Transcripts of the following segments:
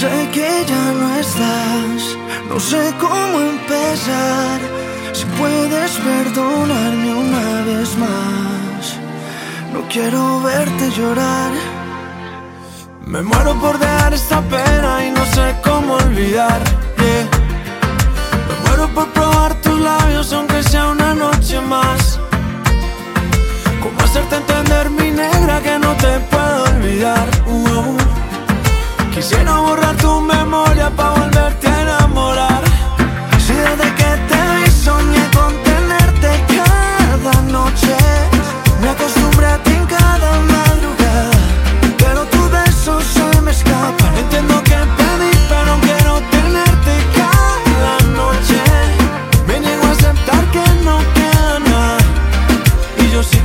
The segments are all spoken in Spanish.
Sé que ya no estás, no sé cómo empezar. Si puedes perdonarme una vez más, no quiero verte llorar. Me muero por dejar esta pena y no sé cómo olvidar.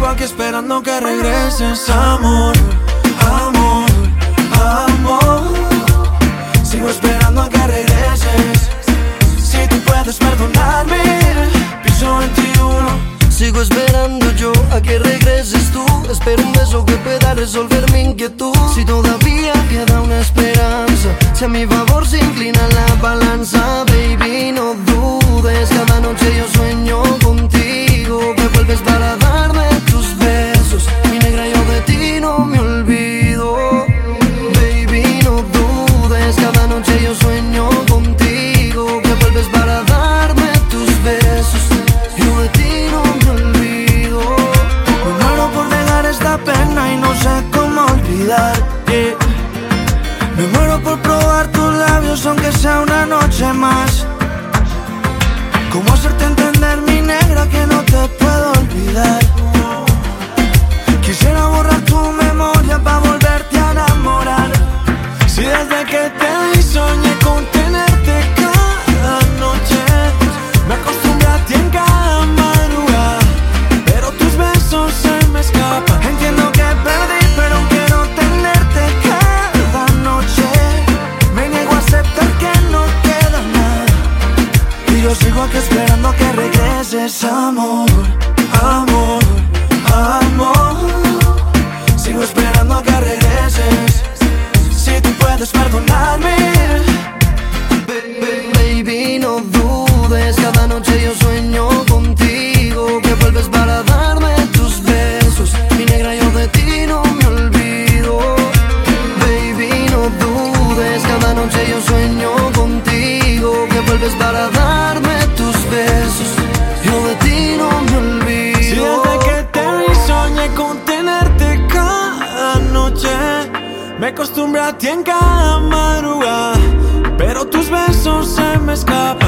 Aquí esperando que regreses, amor, amor, amor. Sigo esperando a que regreses. Si tú puedes perdonarme, piso 21. Sigo esperando yo a que regreses tú. Espero un beso que pueda resolver mi inquietud. Si todavía queda una esperanza, si a mi favor se inclina la balanza, baby, no dudes. Cada noche yo soy Me muero por probar tus labios aunque sea una noche más. ¿Cómo hacerte entender mi negra que regreses, amor, amor. acostumbré a ti en cada madrugada, pero tus besos se me escapan.